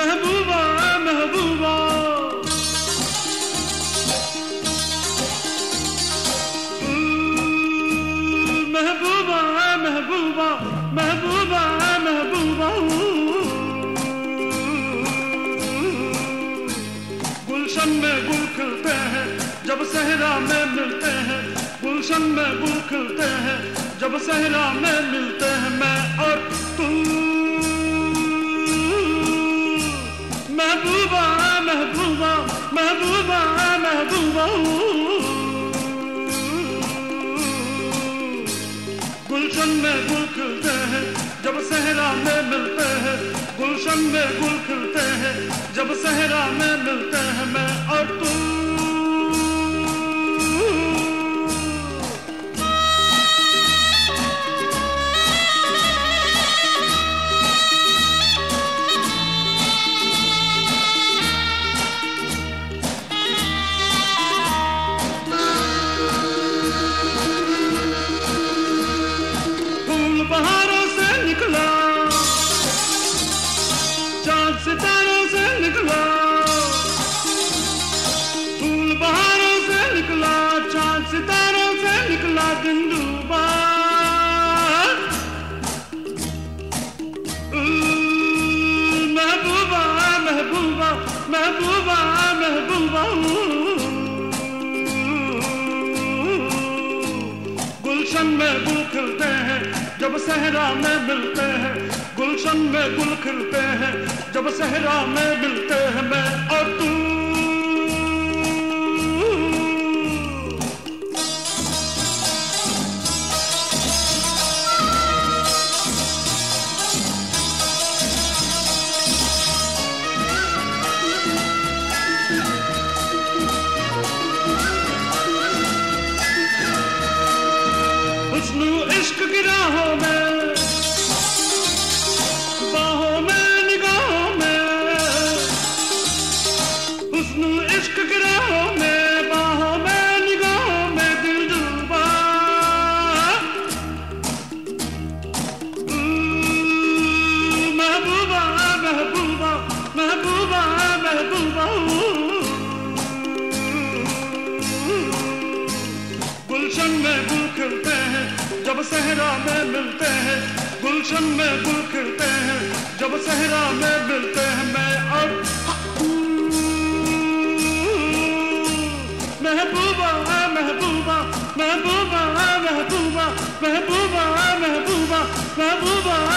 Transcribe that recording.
महबूबा महबूबा। महबूबा महबूबा महबूबा महबूबा। गुलशन में गुल खिलते हैं, जब सहरा में मिलते हैं। गुलशन में गुल खिलते हैं, जब सहरा में मिलते हैं। मैं और तू। गुलशन में गुल खिलते हैं, जब सहरा में मिलते हैं। गुलशन में गुल खिलते हैं, जब सहरा में मिलते हैं। मैं और तू महबूबा महबूबा महबूबा गुलशन में गुल खिलते हैं, जब सहरा में मिलते हैं। गुलशन में गुल खिलते हैं, जब सहरा में मिलते हैं, मैं और तू। महबूबा महबूबा महबूबा। गुलशन में गुल खिलते हैं, जब सहरा में मिलते हैं। गुलशन में गुल खिलते हैं, जब सहरा में मिलते हैं। मैं और महबूबा महबूबा महबूबा महबूबा महबूबा महबूबा महबूबा।